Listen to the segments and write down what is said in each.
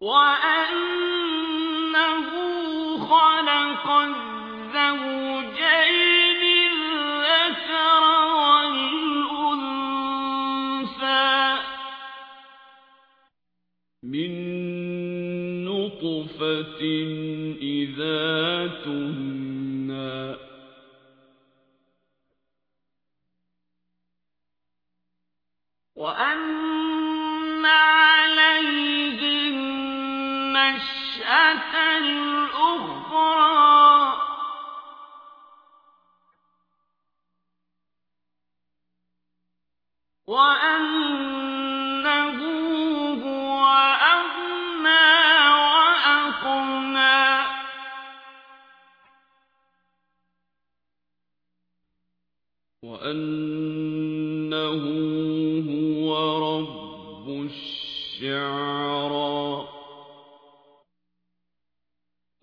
وَأَنَّهُ خَلَقَ الزَّوْجَيْنِ الذَّكَرَ وَالْأُنثَىٰ مِن نُّطْفَةٍ إِذَا تُمْنَىٰ وَأَنَّهُ هُوَ أَغْنَىٰ وَأَقْنَىٰ وَأَنَّهُ هُوَ رَبُّ الشِّعْرَىٰ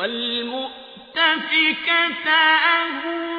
وَالْمُؤْتَفِكَةَ أَهْوَىٰ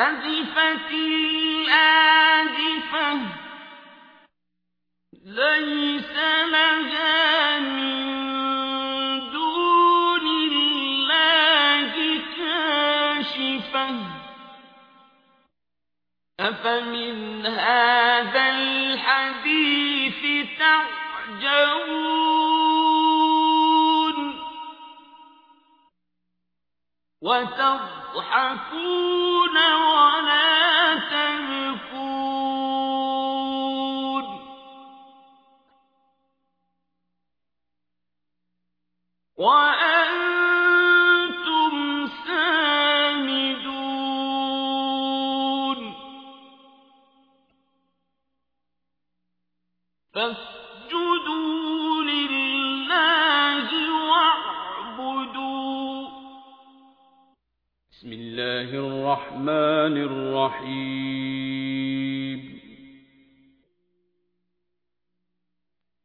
أَزِفَتِ لَيْسَ لَهَا مِن دُونِ اللَّهِ كَاشِفَةٌ. أَفَمِنْ هَٰذَا الْحَدِيثِ تَعْجَبُونَ؟ وَتَضْحَكُونَ وَأَنتُمْ سَامِدُونَ. فَاسْجُدُوا لِلَّهِ وَاعْبُدُوا ۩ بسم الله الرحمن الرحيم.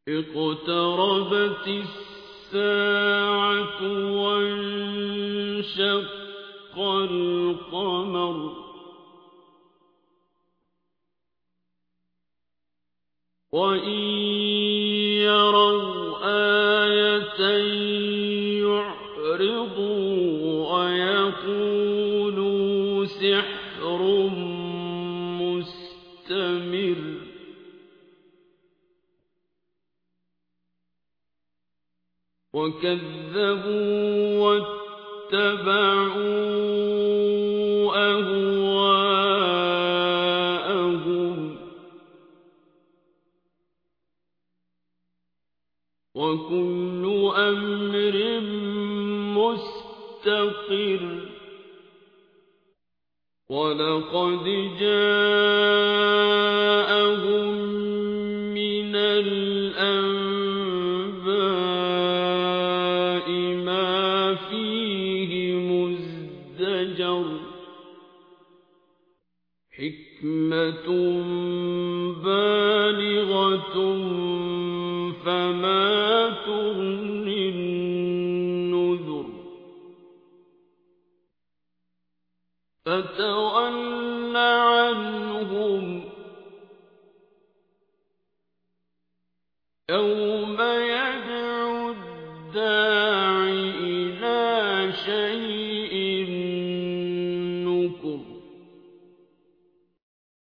اقتربت الساعة وانشق القمر. وَإِن يَرَوْا آيَةً يُعْرِضُوا وَيَقُولُوا سِحْرٌ وَكَذَّبُوا وَاتَّبَعُوا أَهْوَاءَهُمْ ۚ وَكُلُّ أَمْرٍ مُّسْتَقِرٌّ وَلَقَدْ جَاءَهُم حكمة بالغة فما تغني النذر. فتول عنهم يوم يدعو الداعي إلى شيء